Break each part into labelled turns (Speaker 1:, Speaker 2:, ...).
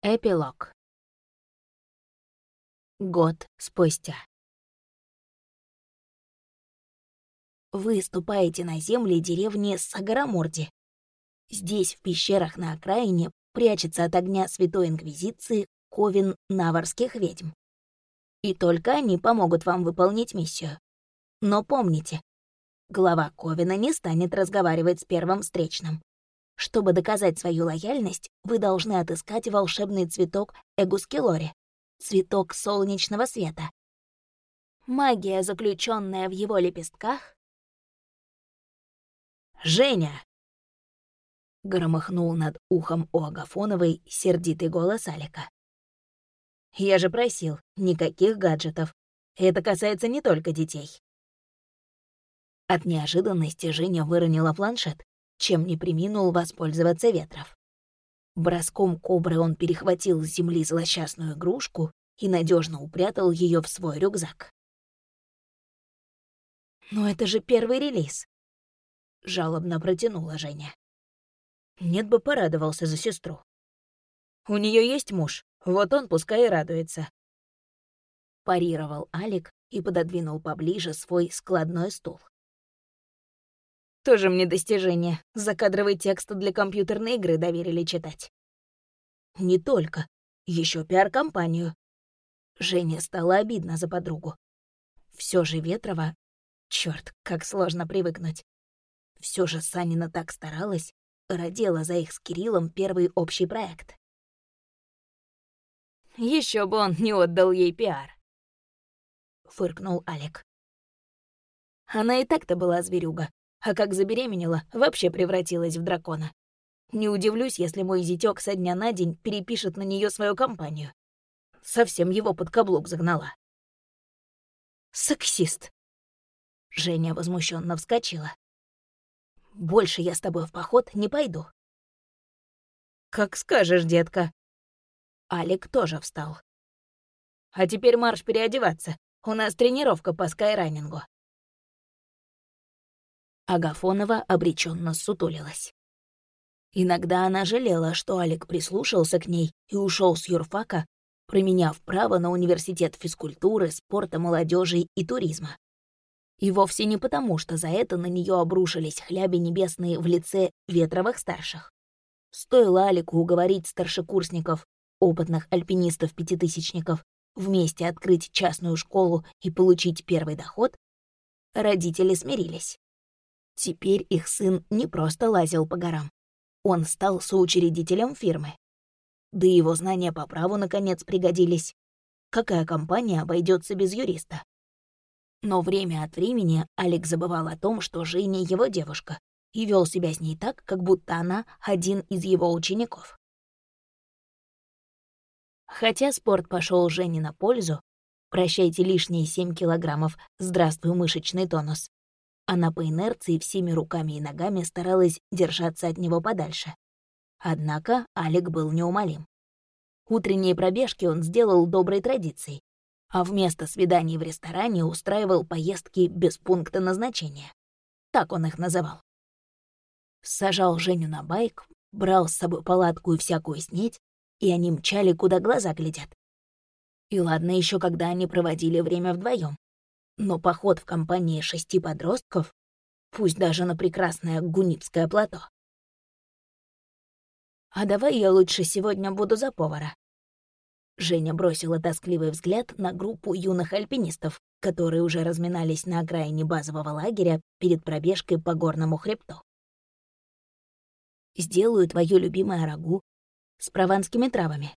Speaker 1: Эпилог. Год спустя. Вы ступаете на земли деревни Сагараморди. Здесь, в пещерах на окраине, прячется от огня Святой Инквизиции ковен наварских ведьм. И только они помогут вам выполнить миссию. Но помните, глава Ковина не станет разговаривать с первым встречным. Чтобы доказать свою лояльность, вы должны отыскать волшебный цветок Эгускелори, цветок солнечного света. Магия, заключенная в его лепестках... «Женя!» — громыхнул над ухом у Агафоновой сердитый голос Алика. «Я же просил, никаких гаджетов. Это касается не только детей». От неожиданности Женя выронила планшет чем не приминул воспользоваться Ветров. Броском кобры он перехватил с земли злосчастную игрушку и надежно упрятал ее в свой рюкзак. «Но это же первый релиз», — жалобно протянула Женя. Нет бы порадовался за сестру. «У нее есть муж, вот он пускай и радуется». Парировал Алик и пододвинул поближе свой складной стул. Тоже мне достижение. Закадровый текст для компьютерной игры доверили читать. Не только. еще пиар-компанию. Жене стало обидно за подругу. Все же Ветрова... Черт, как сложно привыкнуть. Все же Санина так старалась, родила за их с Кириллом первый общий проект. Еще бы он не отдал ей пиар. Фыркнул Алек. Она и так-то была зверюга, а как забеременела, вообще превратилась в дракона. Не удивлюсь, если мой зятёк со дня на день перепишет на неё свою компанию. Совсем его под каблук загнала. Сексист. Женя возмущенно вскочила. Больше я с тобой в поход не пойду. Как скажешь, детка. Алик тоже встал. А теперь марш переодеваться. У нас тренировка по скайранингу. Агафонова обреченно сутулилась. Иногда она жалела, что Алик прислушался к ней и ушел с юрфака, променяв право на университет физкультуры, спорта, молодежи и туризма. И вовсе не потому, что за это на нее обрушились хляби небесные в лице ветровых-старших. Стоило Алику уговорить старшекурсников, опытных альпинистов-пятитысячников, вместе открыть частную школу и получить первый доход, родители смирились. Теперь их сын не просто лазил по горам. Он стал соучредителем фирмы. Да его знания по праву наконец пригодились. Какая компания обойдется без юриста? Но время от времени Алекс забывал о том, что Женя его девушка, и вел себя с ней так, как будто она один из его учеников. Хотя спорт пошел Жене на пользу, прощайте лишние 7 килограммов, здравствуй мышечный тонус, она по инерции всеми руками и ногами старалась держаться от него подальше. Однако Алик был неумолим. Утренние пробежки он сделал доброй традицией, а вместо свиданий в ресторане устраивал поездки без пункта назначения. Так он их называл. Сажал Женю на байк, брал с собой палатку и всякую снеть, и они мчали, куда глаза глядят. И ладно еще, когда они проводили время вдвоем. Но поход в компании шести подростков, пусть даже на прекрасное Гунипское плато. «А давай я лучше сегодня буду за повара». Женя бросила тоскливый взгляд на группу юных альпинистов, которые уже разминались на окраине базового лагеря перед пробежкой по горному хребту. «Сделаю твою любимое рагу с прованскими травами».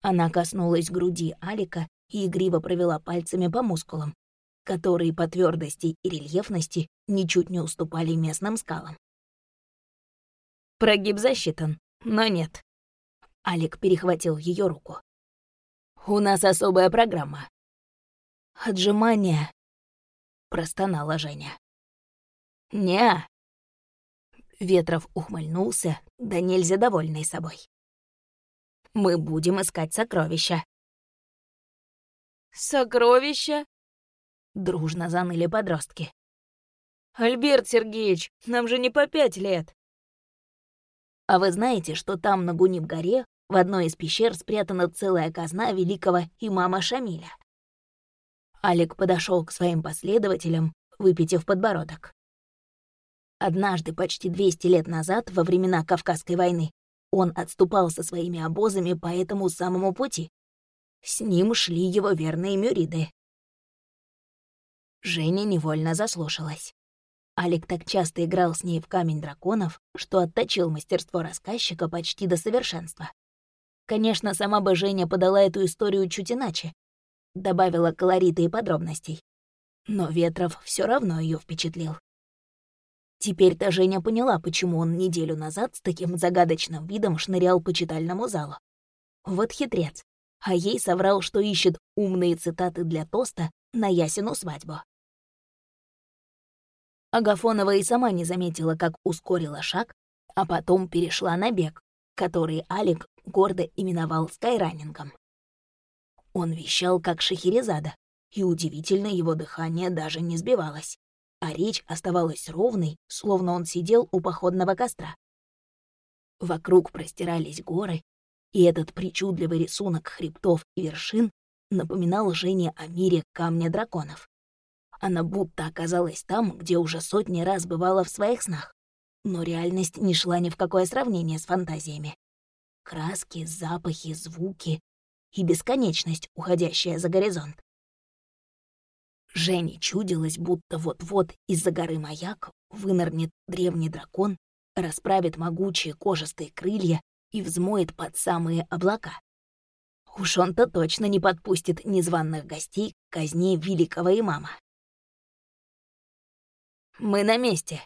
Speaker 1: Она коснулась груди Алика и игриво провела пальцами по мускулам, которые по твердости и рельефности ничуть не уступали местным скалам. Прогиб засчитан, но нет. Алик перехватил ее руку. «У нас особая программа». «Отжимания», — простонала Женя. «Не». Ветров ухмыльнулся, да нельзя довольный собой. «Мы будем искать сокровища». «Сокровища?» Дружно заныли подростки. «Альберт Сергеевич, нам же не по пять лет!» «А вы знаете, что там, на Гуниб-горе, в одной из пещер спрятана целая казна великого имама Шамиля. Алик подошел к своим последователям, выпитив подбородок. Однажды, почти 200 лет назад, во времена Кавказской войны, он отступал со своими обозами по этому самому пути. С ним шли его верные мюриды. Женя невольно заслушалась. Алик так часто играл с ней в камень драконов, что отточил мастерство рассказчика почти до совершенства. Конечно, сама бы Женя подала эту историю чуть иначе, добавила колорита и подробностей. Но Ветров все равно ее впечатлил. Теперь-то Женя поняла, почему он неделю назад с таким загадочным видом шнырял по читальному залу. Вот хитрец. А ей соврал, что ищет умные цитаты для тоста на Ясину свадьбу. Агафонова и сама не заметила, как ускорила шаг, а потом перешла на бег, который Алик гордо именовал скайранингом. Он вещал, как Шахерезада, и удивительно его дыхание даже не сбивалось а речь оставалась ровной, словно он сидел у походного костра. Вокруг простирались горы, и этот причудливый рисунок хребтов и вершин напоминал Жене о мире камня драконов. Она будто оказалась там, где уже сотни раз бывала в своих снах, но реальность не шла ни в какое сравнение с фантазиями. Краски, запахи, звуки и бесконечность, уходящая за горизонт. Жене чудилось, будто вот-вот из-за горы маяк вынырнет древний дракон, расправит могучие кожистые крылья и взмоет под самые облака. Уж он-то точно не подпустит незваных гостей к казне великого имама. «Мы на месте!»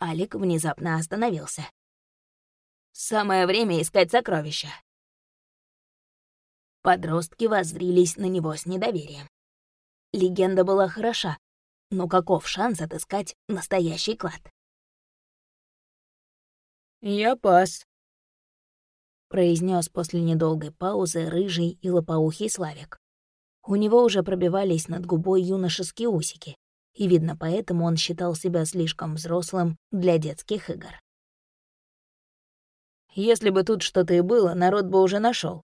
Speaker 1: Алик внезапно остановился. «Самое время искать сокровища!» Подростки воззрились на него с недоверием. Легенда была хороша, но каков шанс отыскать настоящий клад?
Speaker 2: «Я пас», —
Speaker 1: произнес после недолгой паузы рыжий и лопоухий Славик. У него уже пробивались над губой юношеские усики, и, видно, поэтому он считал себя слишком взрослым для детских игр.
Speaker 2: «Если бы тут что-то и было, народ бы уже нашел.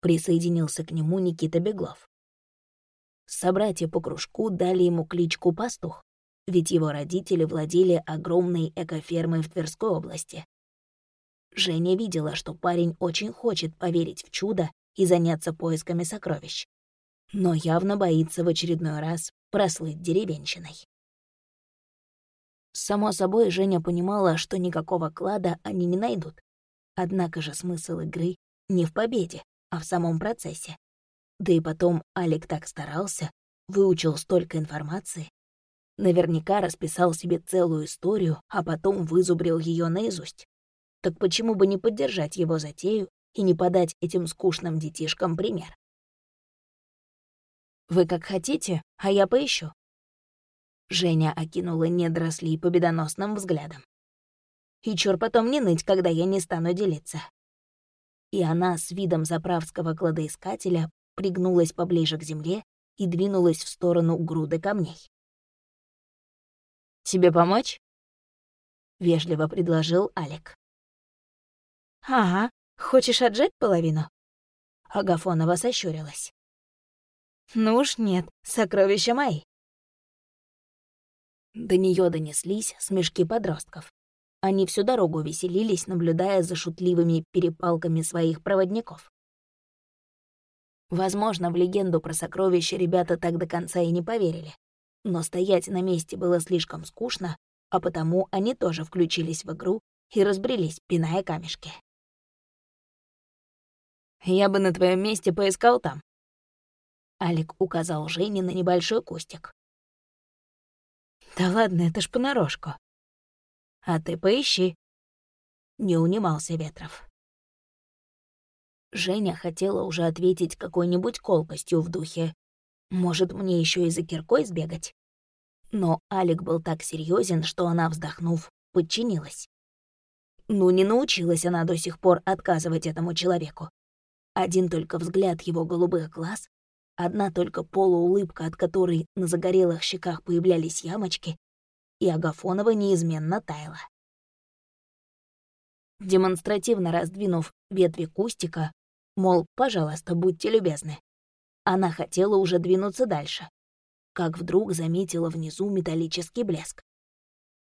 Speaker 1: Присоединился к нему Никита Беглов. Собратья по кружку дали ему кличку «Пастух», ведь его родители владели огромной экофермой в Тверской области. Женя видела, что парень очень хочет поверить в чудо и заняться поисками сокровищ, но явно боится в очередной раз прослыть деревенщиной. Само собой, Женя понимала, что никакого клада они не найдут. Однако же смысл игры не в победе, а в самом процессе. Да и потом Алик так старался, выучил столько информации. Наверняка расписал себе целую историю, а потом вызубрил ее наизусть. Так почему бы не поддержать его затею и не подать этим скучным детишкам пример? «Вы как хотите, а я поищу». Женя окинула недорослей победоносным взглядом. «И чур потом не ныть, когда я не стану делиться». И она с видом заправского кладоискателя пригнулась поближе к земле и двинулась в сторону груды камней.
Speaker 2: «Тебе помочь?»
Speaker 1: — вежливо предложил Алик.
Speaker 2: «Ага, хочешь отжать половину?»
Speaker 1: Агафонова сощурилась.
Speaker 2: «Ну уж нет, сокровища мои».
Speaker 1: До нее донеслись смешки подростков. Они всю дорогу веселились, наблюдая за шутливыми перепалками своих проводников. Возможно, в легенду про сокровища ребята так до конца и не поверили. Но стоять на месте было слишком скучно, а потому они тоже включились в игру и разбрелись, пиная камешки.
Speaker 2: «Я бы на твоем месте поискал там».
Speaker 1: Алик указал Жене на небольшой кустик.
Speaker 2: «Да ладно, это ж понарошку».
Speaker 1: «А ты поищи». Не унимался Ветров. Женя хотела уже ответить какой-нибудь колкостью в духе. «Может, мне еще и за киркой сбегать?» Но Алик был так серьезен, что она, вздохнув, подчинилась. Ну, не научилась она до сих пор отказывать этому человеку. Один только взгляд его голубых глаз, одна только полуулыбка, от которой на загорелых щеках появлялись ямочки, и Агафонова неизменно таяла. демонстративно раздвинув ветви кустика, мол, пожалуйста, будьте любезны. Она хотела уже двинуться дальше, как вдруг заметила внизу металлический блеск.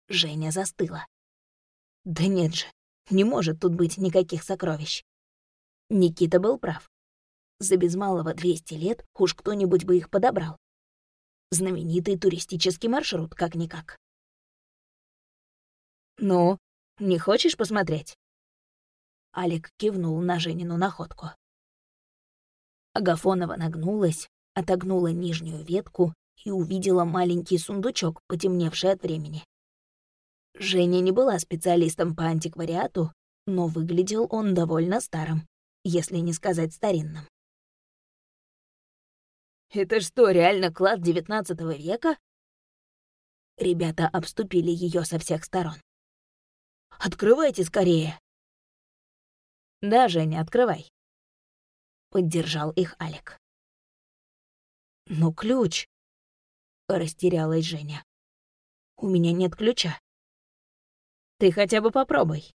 Speaker 1: Женя застыла. Да нет же, не может тут быть никаких сокровищ. Никита был прав. За без малого 200 лет уж кто-нибудь бы их подобрал. Знаменитый туристический маршрут, как-никак. «Ну, не хочешь посмотреть?» Алик кивнул на Женину находку. Агафонова нагнулась, отогнула нижнюю ветку и увидела маленький сундучок, потемневший от времени. Женя не была специалистом по антиквариату, но выглядел он довольно старым, если не сказать старинным. «Это что, реально клад девятнадцатого века?» Ребята обступили ее со всех сторон. «Открывайте скорее!» «Да, Женя, открывай», — поддержал их Алик. «Ну, ключ», — растерялась Женя. «У меня нет ключа». «Ты хотя бы попробуй».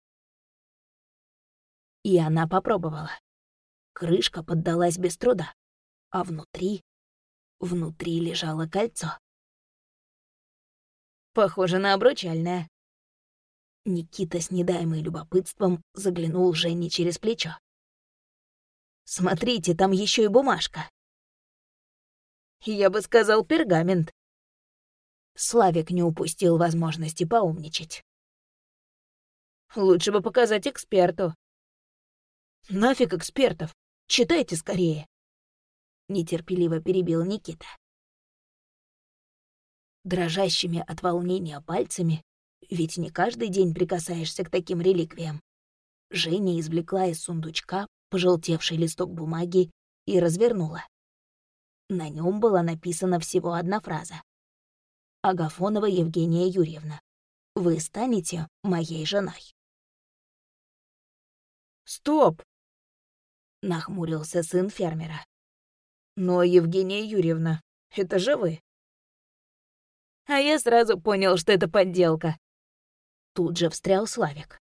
Speaker 1: И она попробовала. Крышка поддалась без труда, а внутри... Внутри лежало кольцо. Похоже на обручальное. Никита с недаемой любопытством заглянул Жене через плечо. «Смотрите, там еще и бумажка». «Я бы сказал, пергамент». Славик не упустил возможности поумничать. «Лучше бы показать эксперту». «Нафиг экспертов? Читайте скорее!» Нетерпеливо перебил Никита. Дрожащими от волнения пальцами ведь не каждый день прикасаешься к таким реликвиям. Женя извлекла из сундучка пожелтевший листок бумаги и развернула. На нем была написана всего одна фраза. «Агафонова Евгения Юрьевна, вы станете моей женой». «Стоп!» — нахмурился сын фермера. «Но, Евгения Юрьевна, это же вы!» А я сразу понял, что это подделка. Тут же встрял Славик.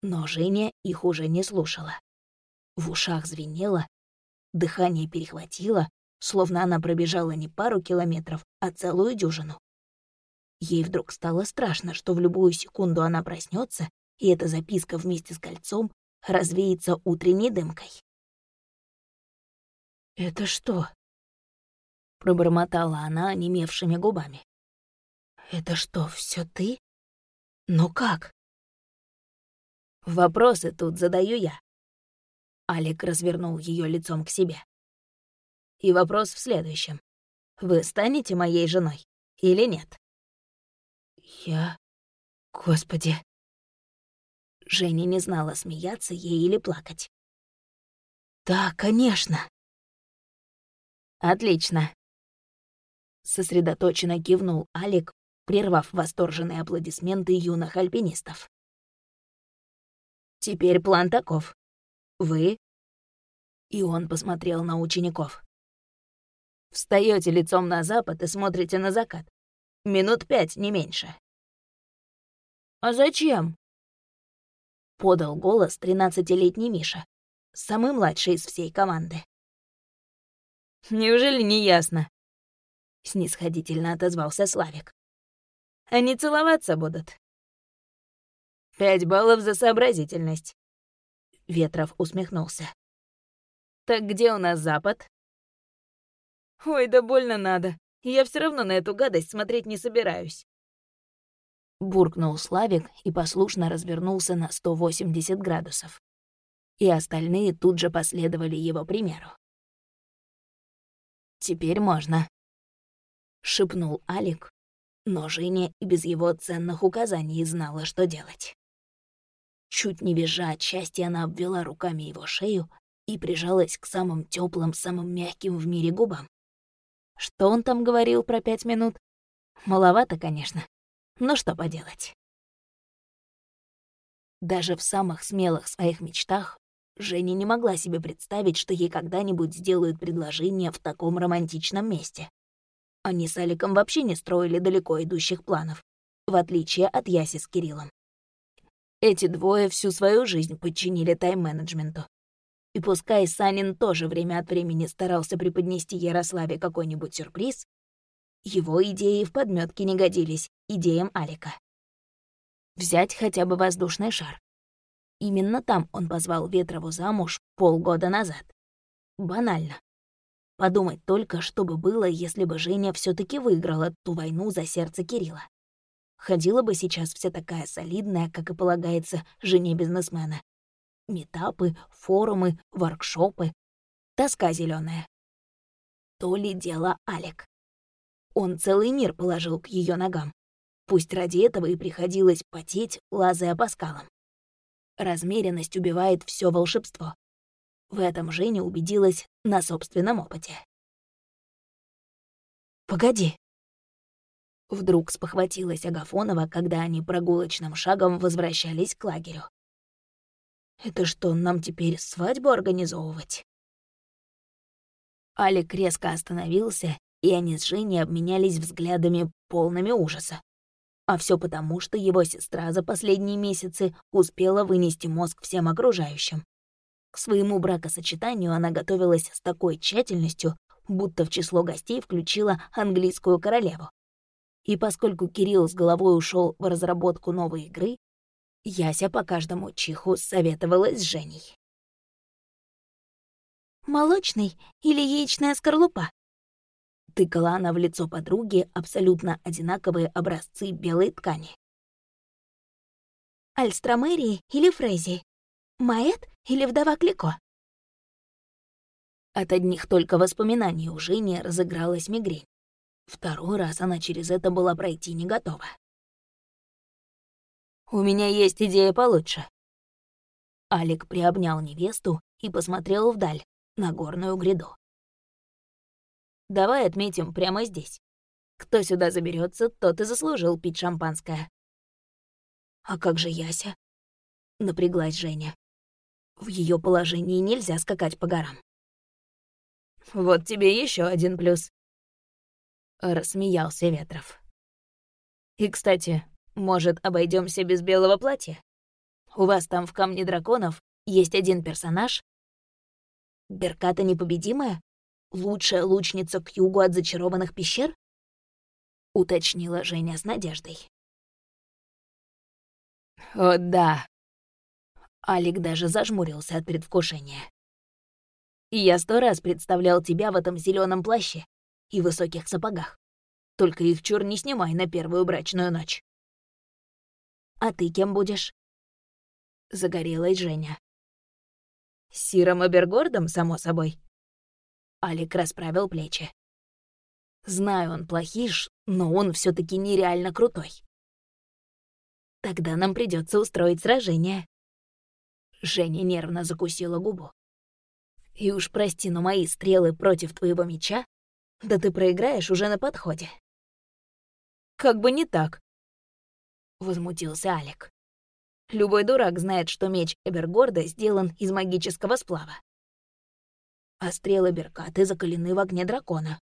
Speaker 1: Но Женя их уже не слушала. В ушах звенело, дыхание перехватило, словно она пробежала не пару километров, а целую дюжину. Ей вдруг стало страшно, что в любую секунду она проснется, и эта записка вместе с кольцом развеется утренней дымкой. «Это что?» — пробормотала она онемевшими губами. «Это что, все ты?» Но как? Вопросы тут задаю я. Алик развернул ее лицом к себе. И вопрос в следующем. Вы станете моей женой или нет? Я... Господи. Женя не знала, смеяться ей или плакать. «Да, конечно». «Отлично». Сосредоточенно кивнул Алик, прервав восторженные аплодисменты юных альпинистов. «Теперь план таков. Вы...» И он посмотрел на учеников. Встаете лицом на запад и смотрите на закат. Минут пять, не меньше. «А зачем?» Подал голос тринадцатилетний Миша, самый младший из всей команды. «Неужели не ясно?» — снисходительно отозвался Славик. Они целоваться будут. Пять баллов за сообразительность. Ветров усмехнулся. Так где у нас запад? Ой, да больно надо. Я все равно на эту гадость смотреть не собираюсь. Буркнул Славик и послушно развернулся на 180 градусов. И остальные тут же последовали его примеру. «Теперь можно», — шепнул Алик, но Женя и без его ценных указаний знала, что делать. Чуть не визжа от счастья, она обвела руками его шею и прижалась к самым теплым, самым мягким в мире губам. Что он там говорил про пять минут? Маловато, конечно. Но что поделать. Даже в самых смелых своих мечтах Женя не могла себе представить, что ей когда-нибудь сделают предложение в таком романтичном месте. Они с Аликом вообще не строили далеко идущих планов, в отличие от Яси с Кириллом. Эти двое всю свою жизнь подчинили тайм-менеджменту. И пускай Санин тоже время от времени старался преподнести Ярославе какой-нибудь сюрприз, его идеи в подметке не годились идеям Алика. Взять хотя бы воздушный шар. Именно там он позвал Ветрову замуж полгода назад. Банально. Подумать только, что бы было, если бы Женя все таки выиграла ту войну за сердце Кирилла. Ходила бы сейчас вся такая солидная, как и полагается жене бизнесмена. Метапы, форумы, воркшопы. Тоска зеленая. То ли дело Алек. Он целый мир положил к ее ногам. Пусть ради этого и приходилось потеть, лазая по скалам. Размеренность убивает все волшебство. В этом Женя убедилась на собственном опыте. «Погоди», Вдруг спохватилась Агафонова, когда они прогулочным шагом возвращались к лагерю. «Это что, нам теперь свадьбу организовывать?» Алик резко остановился, и они с Женей обменялись взглядами полными ужаса. А все потому, что его сестра за последние месяцы успела вынести мозг всем окружающим. К своему бракосочетанию она готовилась с такой тщательностью, будто в число гостей включила английскую королеву. И поскольку Кирилл с головой ушел в разработку новой игры, Яся по каждому чиху советовалась с Женей. «Молочный или яичная скорлупа?» Тыкала она в лицо подруги абсолютно одинаковые образцы белой ткани. «Альстромерии или Фрейзи? Маэт или вдова Клико?» От одних только воспоминаний у Жени разыгралась мигрень. Второй раз она через это была пройти не готова. «У меня есть идея получше». Алик приобнял невесту и посмотрел вдаль, на горную гряду. «Давай отметим прямо здесь. Кто сюда заберется, тот и заслужил пить шампанское». «А как же Яся?» — напряглась Женя. «В ее положении нельзя скакать по горам». «Вот тебе еще один плюс», рассмеялся Ветров. И, кстати, может, обойдемся без белого платья? У вас там в Камне Драконов есть один персонаж? Берката непобедимая? Лучшая лучница к югу от зачарованных пещер? Уточнила Женя с надеждой. О, да. Алик даже зажмурился от предвкушения. Я сто раз представлял тебя в этом зеленом плаще, и высоких сапогах. Только их чур не снимай на первую брачную ночь. «А ты кем будешь?» Загорелась Женя. «Сиром Абергордом, само собой». Алик расправил плечи. «Знаю, он плохиш, но он все таки нереально крутой. Тогда нам придется устроить сражение». Женя нервно закусила губу. «И уж прости, но мои стрелы против твоего меча да ты проиграешь уже на подходе. Как бы не так, возмутился Алик. Любой дурак знает, что меч Эбергорда сделан из магического сплава. А стрелы Беркаты закалены в огне дракона.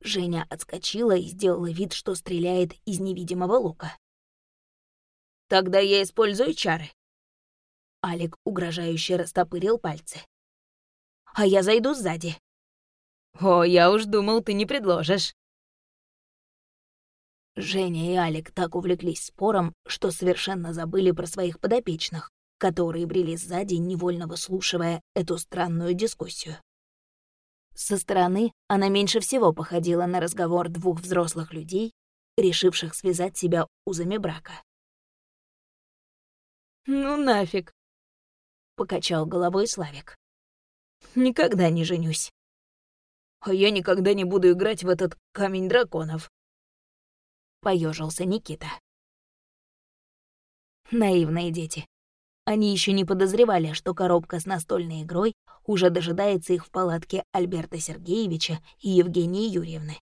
Speaker 1: Женя отскочила и сделала вид, что стреляет из невидимого лука. «Тогда я использую чары». Алик угрожающе растопырил пальцы. «А я зайду сзади. «О, я уж думал, ты не предложишь». Женя и Алик так увлеклись спором, что совершенно забыли про своих подопечных, которые брели сзади, невольно выслушивая эту странную дискуссию. Со стороны она меньше всего походила на разговор двух взрослых людей, решивших связать себя узами брака. «Ну нафиг», — покачал головой Славик. «Никогда не женюсь» а я никогда не буду играть в этот камень драконов. Поежился Никита. Наивные дети. Они еще не подозревали, что коробка с настольной игрой уже дожидается их в палатке Альберта Сергеевича и Евгении Юрьевны.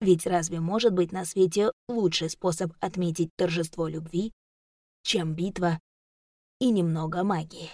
Speaker 1: Ведь разве может быть на свете лучший способ отметить торжество любви, чем битва и немного магии?